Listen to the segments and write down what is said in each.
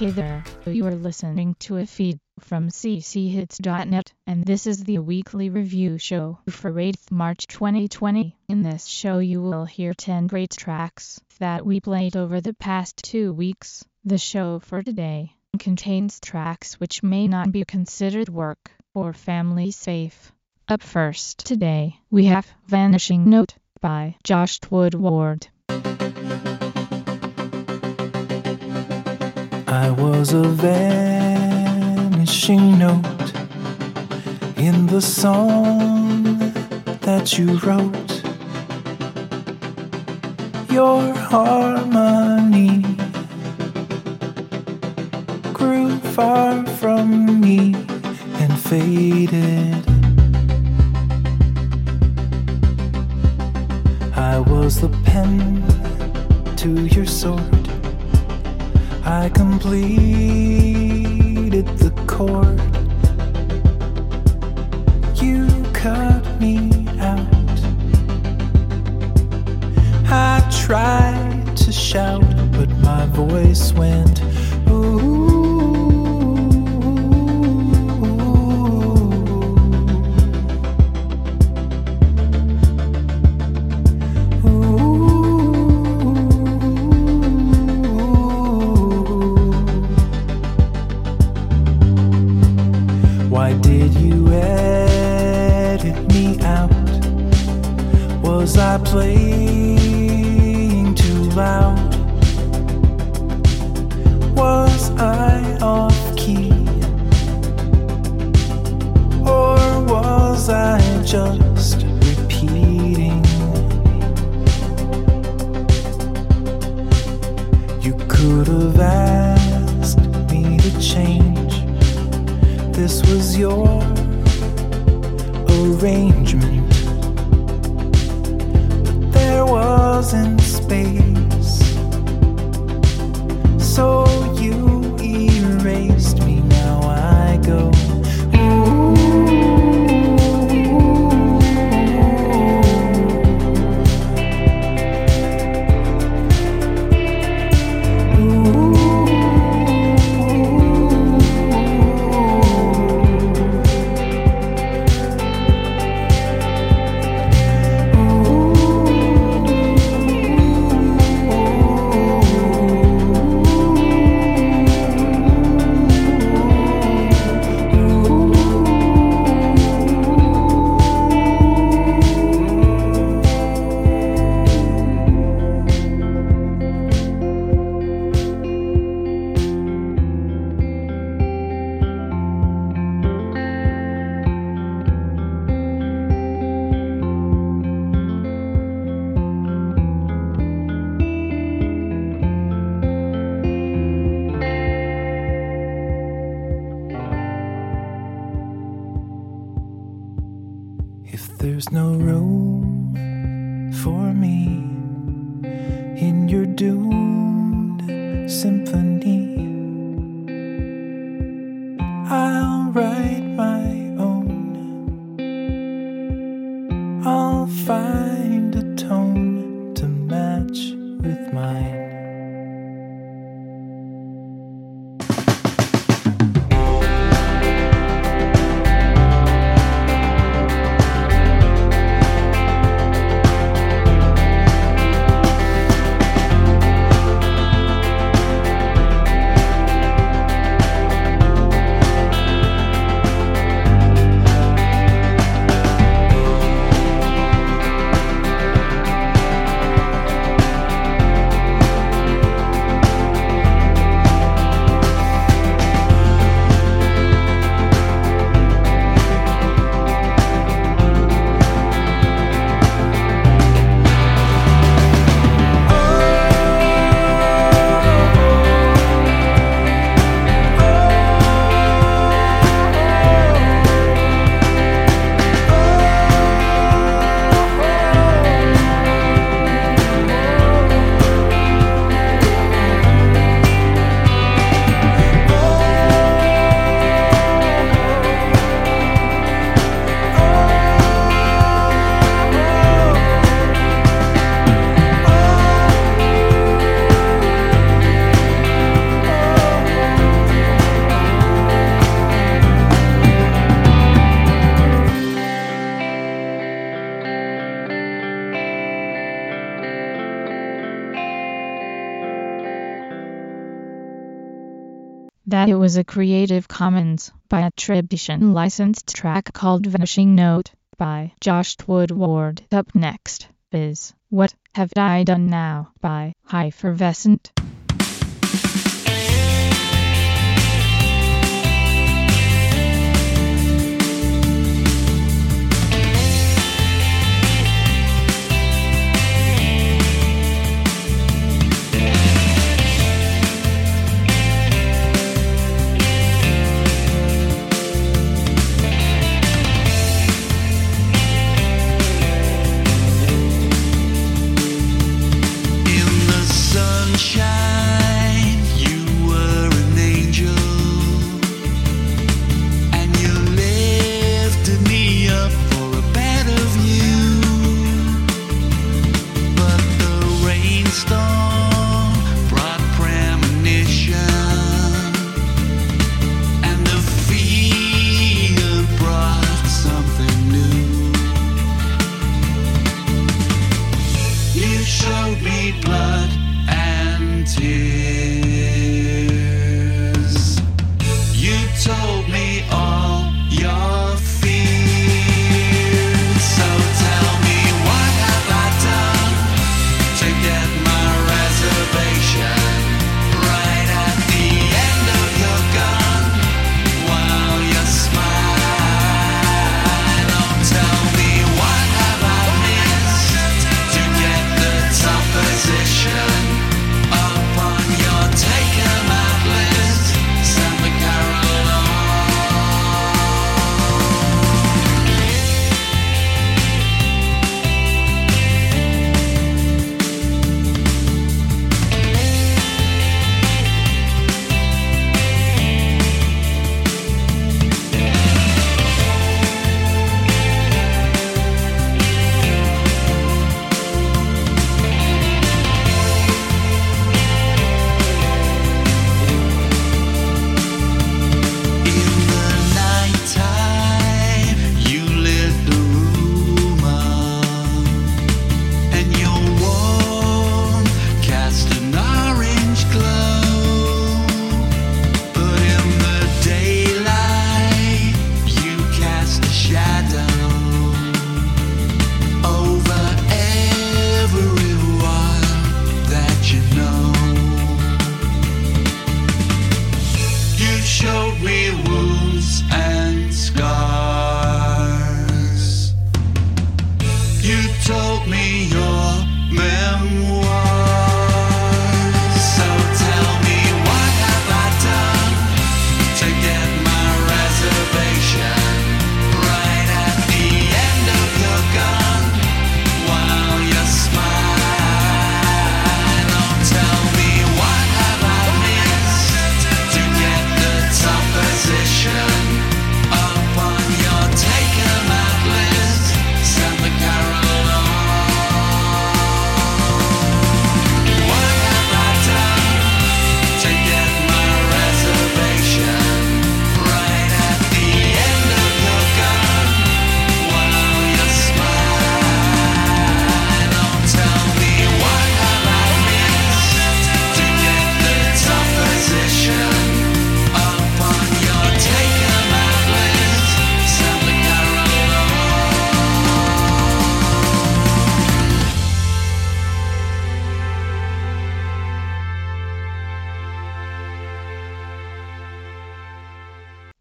Hey there, you are listening to a feed from cchits.net, and this is the weekly review show for 8th March 2020. In this show you will hear 10 great tracks that we played over the past two weeks. The show for today contains tracks which may not be considered work or family safe. Up first today, we have Vanishing Note by Josh Woodward. I was a vanishing note in the song that you wrote. Your harmony grew far from me and faded. I was the pen to your sword. I completed the chord. You cut me out. I tried to shout, but my voice went. Ooh. that it was a Creative Commons by attribution licensed track called Vanishing Note by Josh Woodward. Up next is What Have I Done Now by Hypervescent.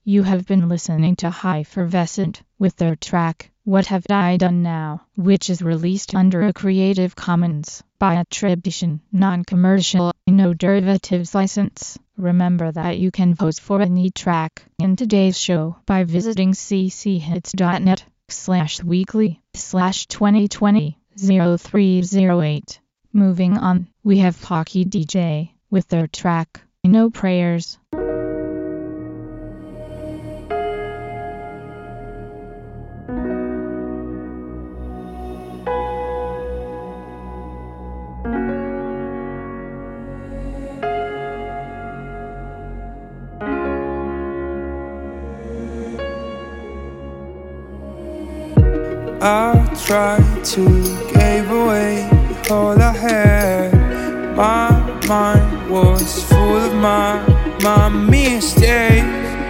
You have been listening to Hypervescent with their track, What Have I Done Now, which is released under a Creative Commons by attribution, non-commercial, no derivatives license. Remember that you can vote for any track in today's show by visiting cchits.net slash weekly slash 2020 0308. Moving on, we have Hockey DJ with their track, No Prayers. Mistake.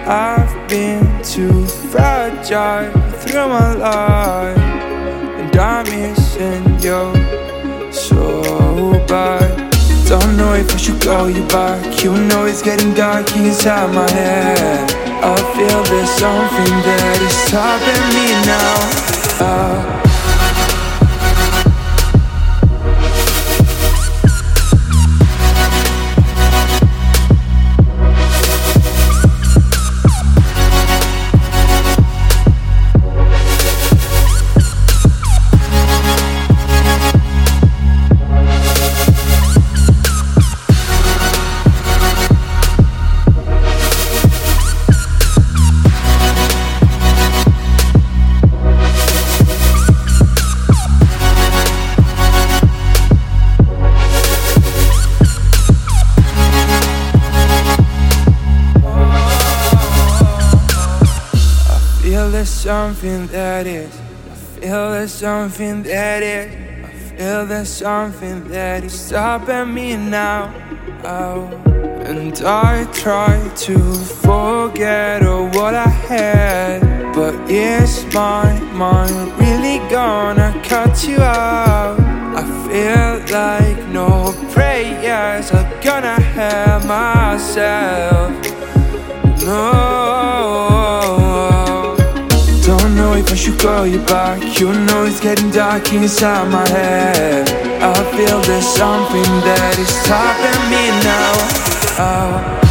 I've been too fragile through my life, and I'm missing you so bad. Don't know if I should call you back. You know it's getting dark inside my head. I feel there's something that is stopping me now. Uh, something that is. I feel there's something that is. I feel there's something that is stopping me now. Oh. And I try to forget what I had. But is my mind really gonna cut you out? I feel like no prayers are gonna help myself. No. If I should call you back. You know it's getting dark inside my head. I feel there's something that is stopping me now. Oh.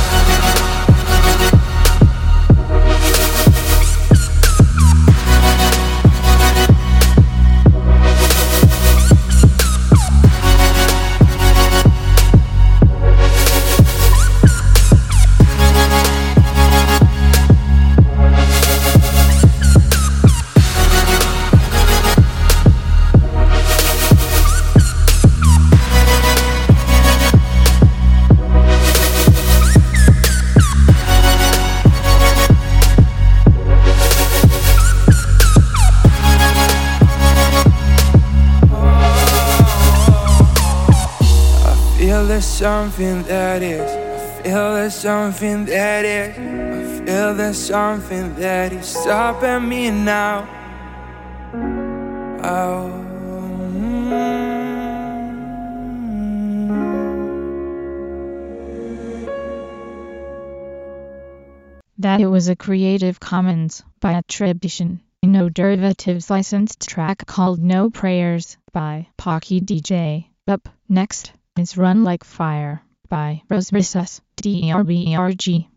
Something that is. I feel there's something that is. I feel there's something that is stopping me now. Oh. mm. That it was a Creative Commons by attribution, no derivatives licensed track called No Prayers by Pocky DJ. Up next is Run Like Fire by Rose Rissus, D-E-R-B-E-R-G.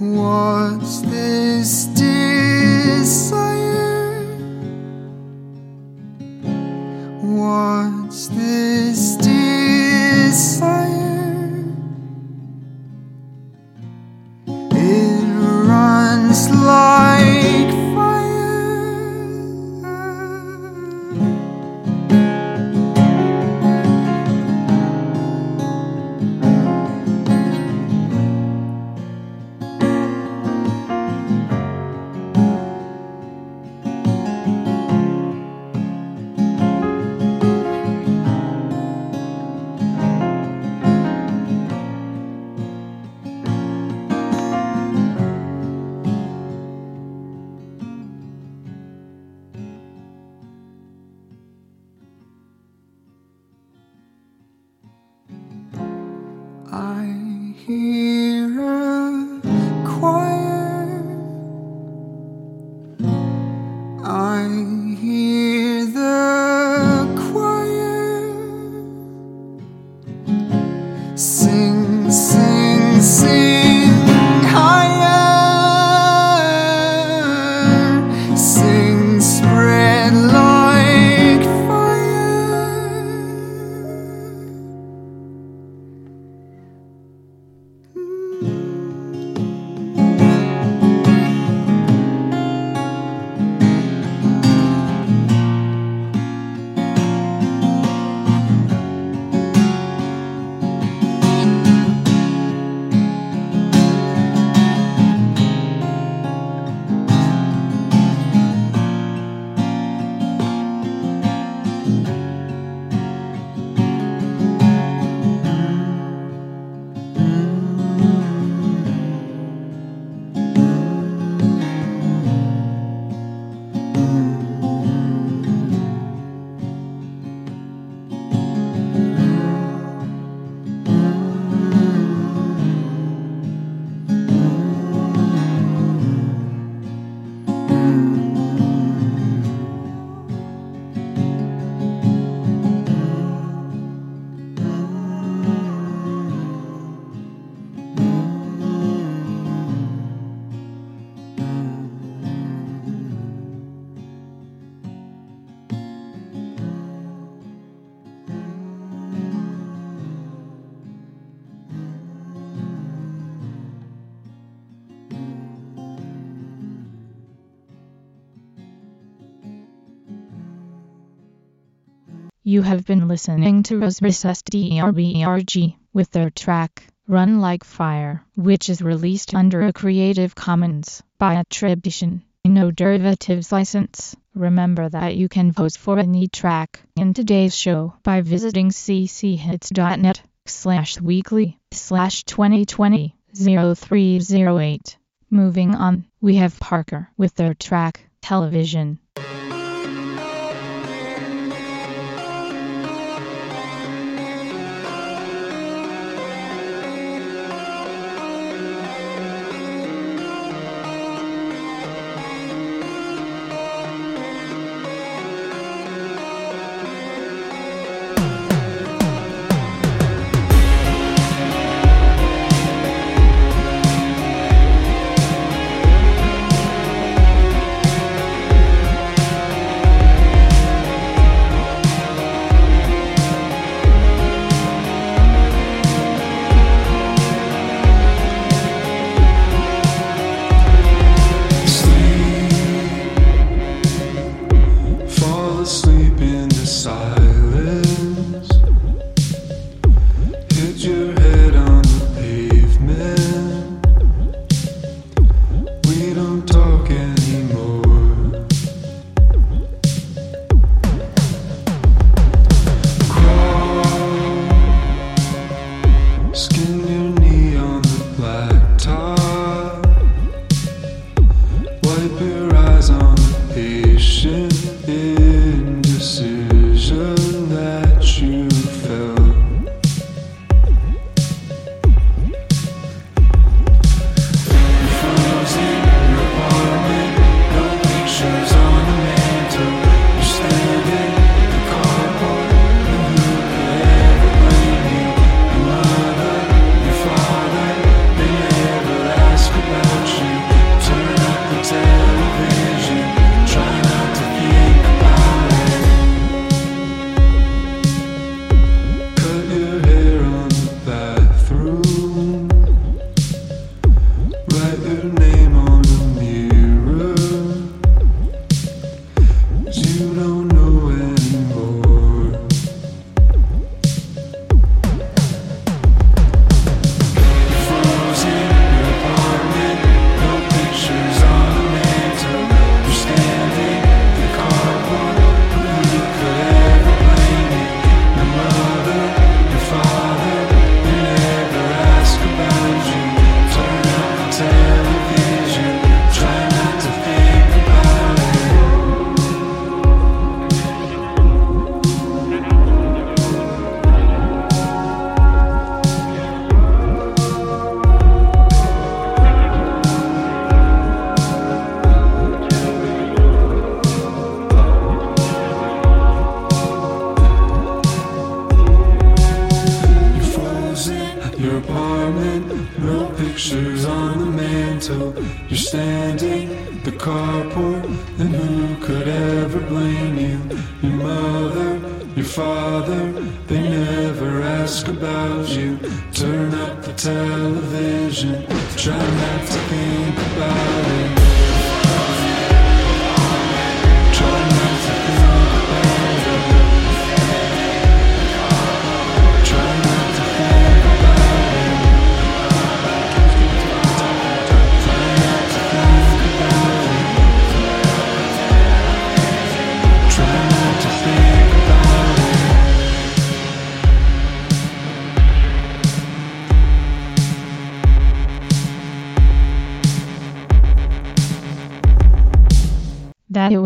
What's this desire? You have been listening to Rosbrissus DRBERG with their track Run Like Fire, which is released under a Creative Commons by attribution, no derivatives license. Remember that you can vote for any track in today's show by visiting cchits.net slash weekly slash 2020 0308. Moving on, we have Parker with their track Television.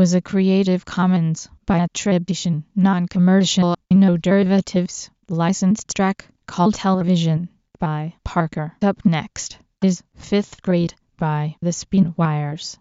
was a Creative Commons by attribution, non-commercial, no derivatives, licensed track called Television by Parker. Up next is Fifth Grade by The Spinwires.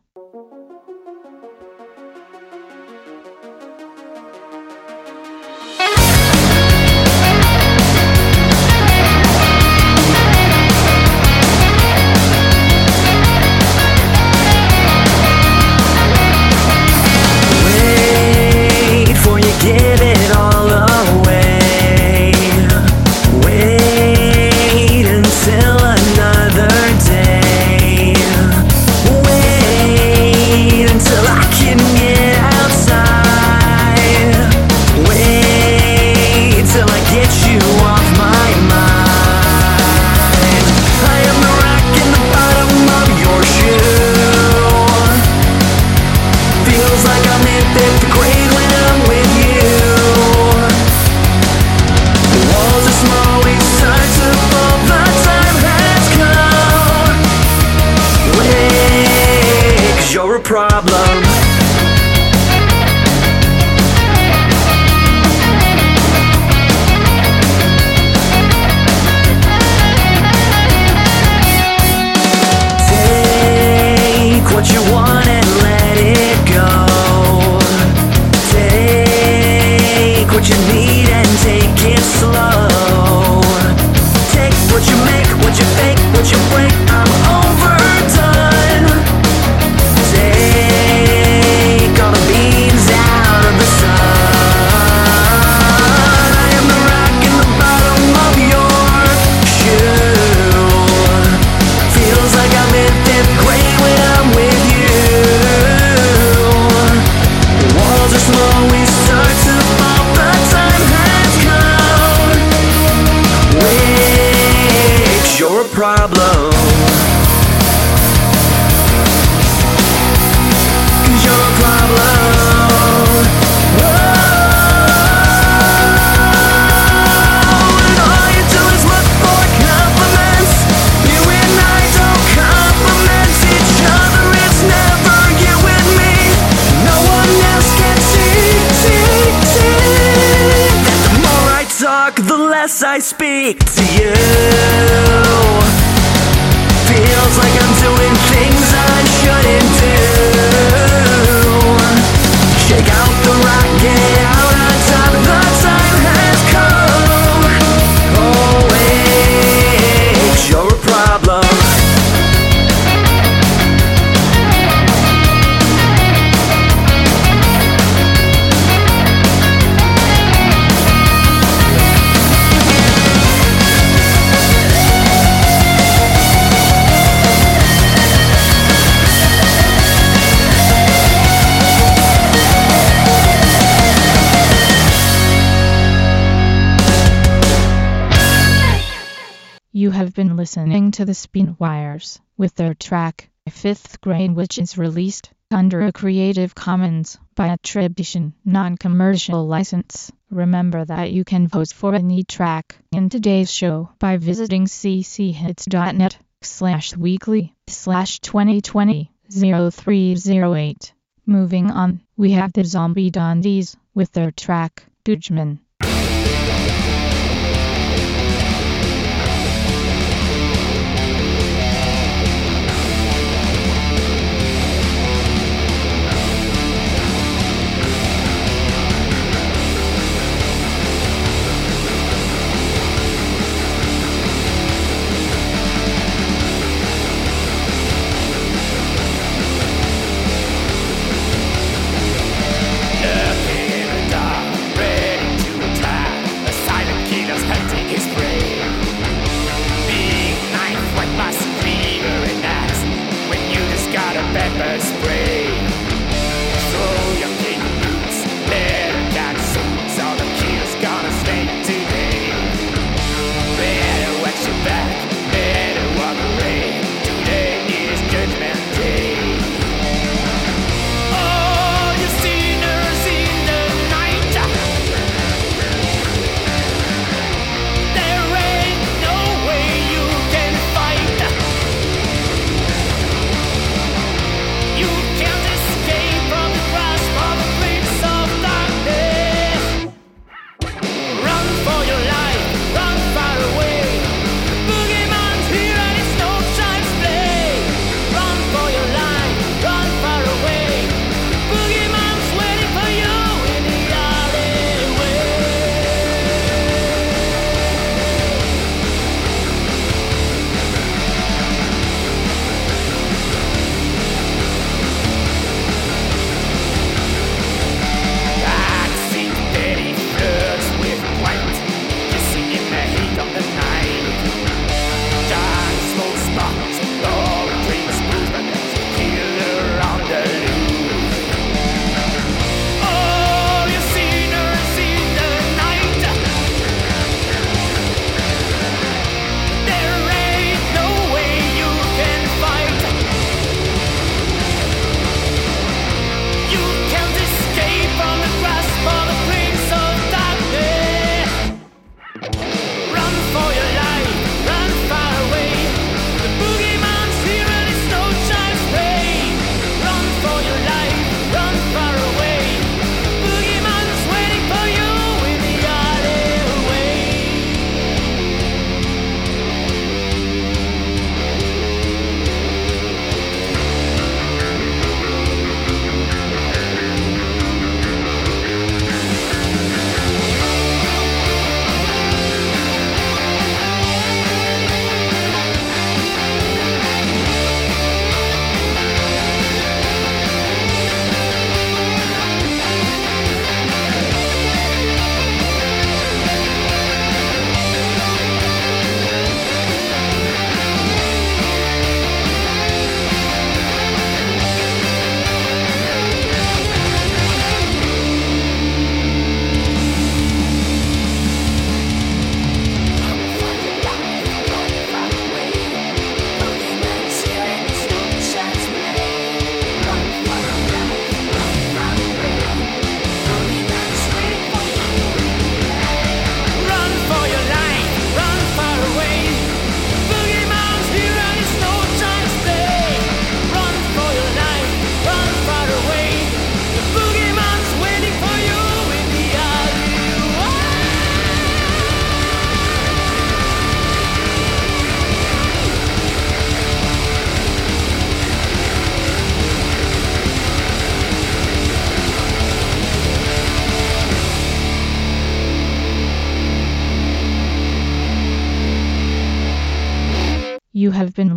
listening to the Spin Wires with their track, Fifth Grade which is released under a Creative Commons by attribution, non-commercial license. Remember that you can vote for any track in today's show by visiting cchits.net slash weekly slash 2020 0308. Moving on, we have the Zombie Dondies with their track, Dudgeman.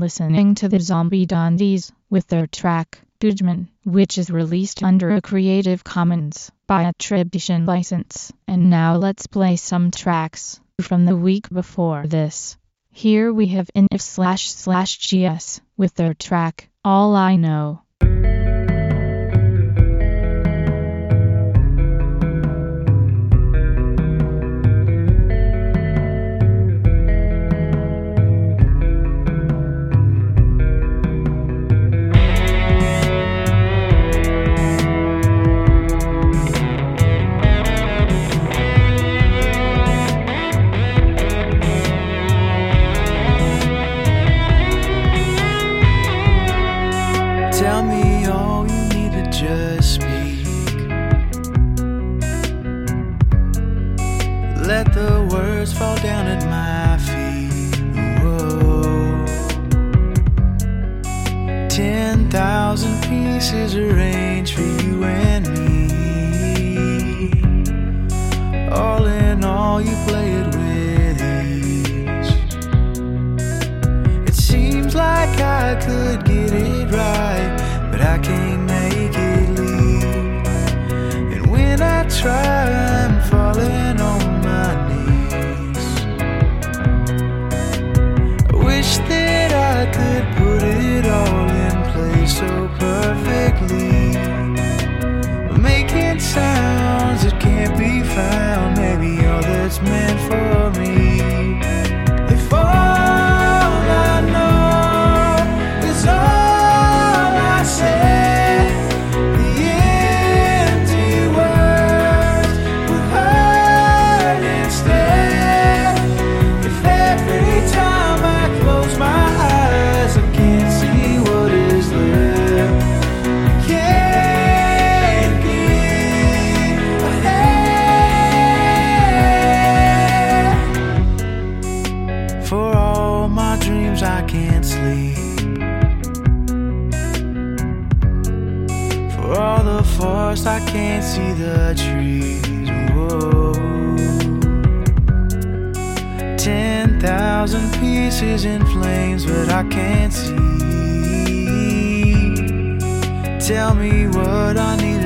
Listening to the Zombie Dandies with their track, Dudgeman, which is released under a Creative Commons by attribution license. And now let's play some tracks from the week before this. Here we have Inif slash slash GS with their track, All I Know. Thousand pieces arranged for you and me. All in all, you play it with ease. It seems like I could get it right, but I can't make it leave. And when I try, I'm falling on my knees. I wish that I could put it all in place so sounds that can't be found, maybe all that's meant for me. I can't see the trees. Whoa. Ten thousand pieces in flames, but I can't see. Tell me what I need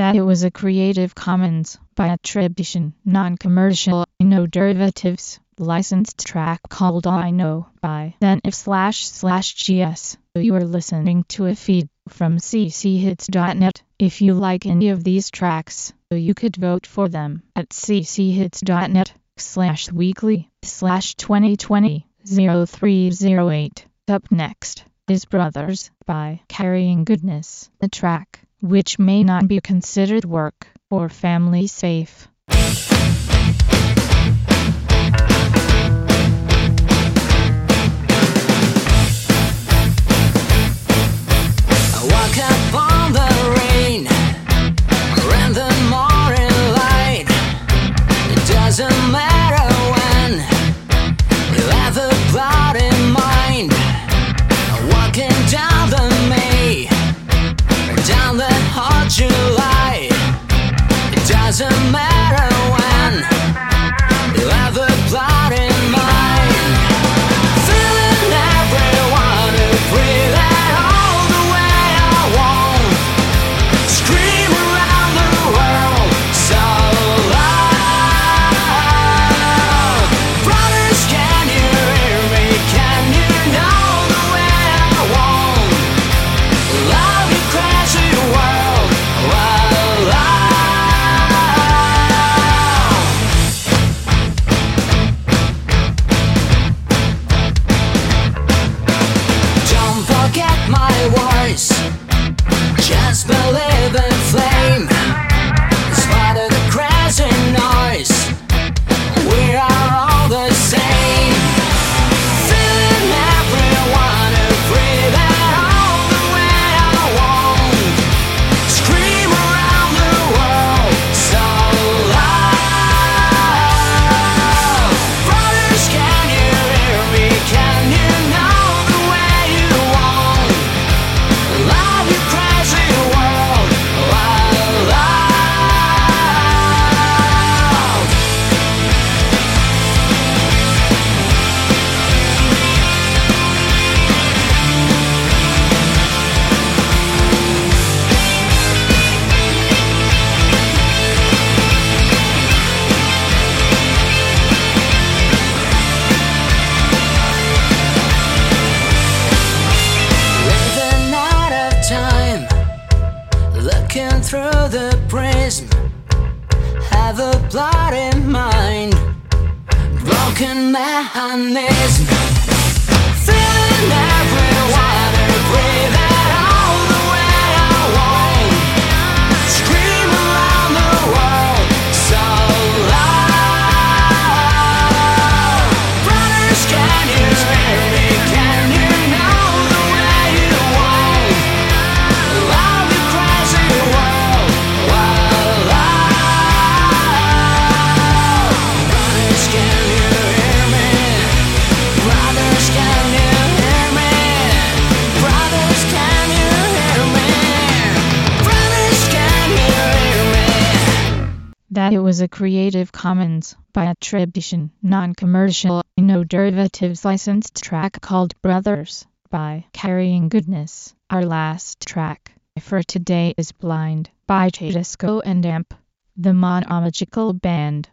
that it was a Creative Commons by attribution, non-commercial, no derivatives, licensed track called All I Know by then if slash slash gs. You are listening to a feed from cchits.net. If you like any of these tracks, you could vote for them at cchits.net slash weekly slash 2020 0308. Up next is Brothers by Carrying Goodness, the track, which may not be considered work or family safe. mecanism that it was a Creative Commons by attribution, non-commercial, no derivatives licensed track called Brothers by Carrying Goodness. Our last track for today is Blind by Tedesco and Amp, the monological band.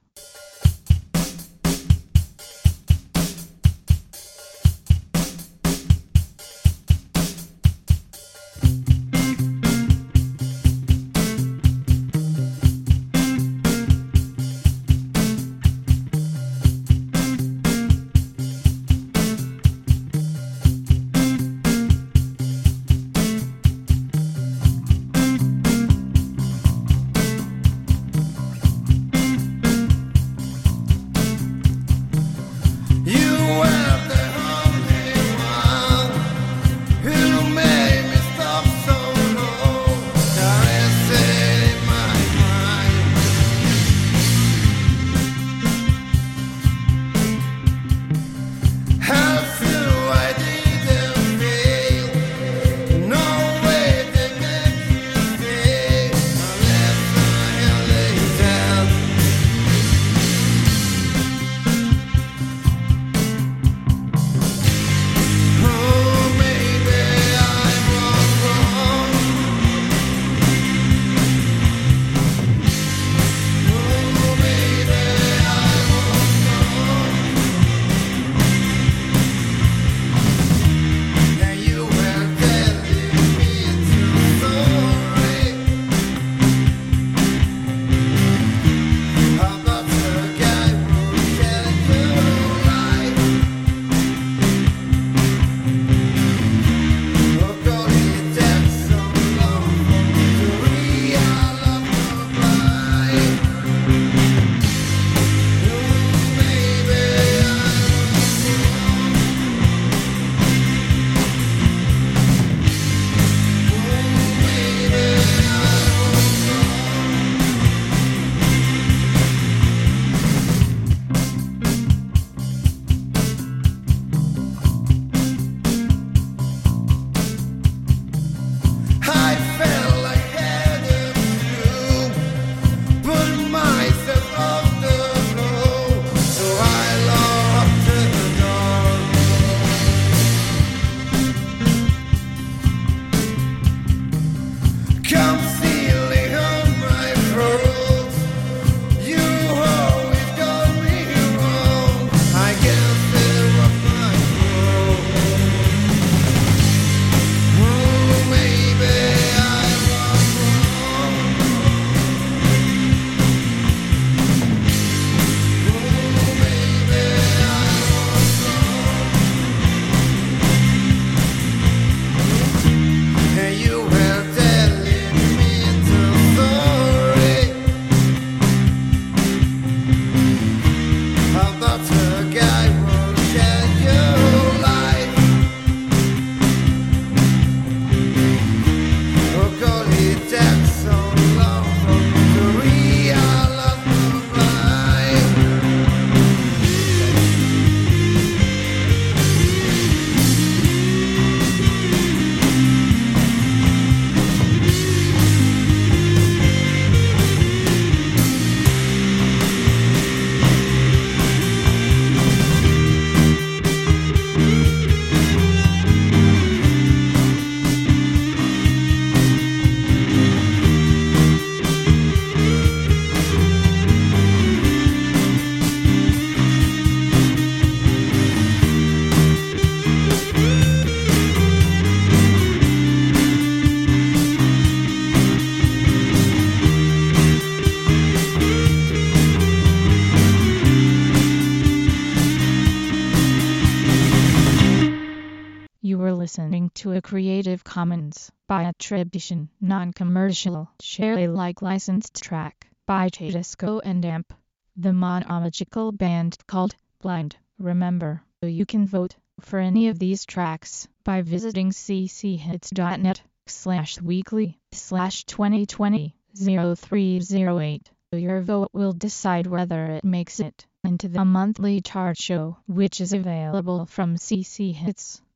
Listening to a Creative Commons by attribution, non-commercial, share Alike licensed track by Tedesco and Amp. The monological band called Blind. Remember, you can vote for any of these tracks by visiting cchits.net slash weekly slash 2020 0308. Your vote will decide whether it makes it into the monthly chart show, which is available from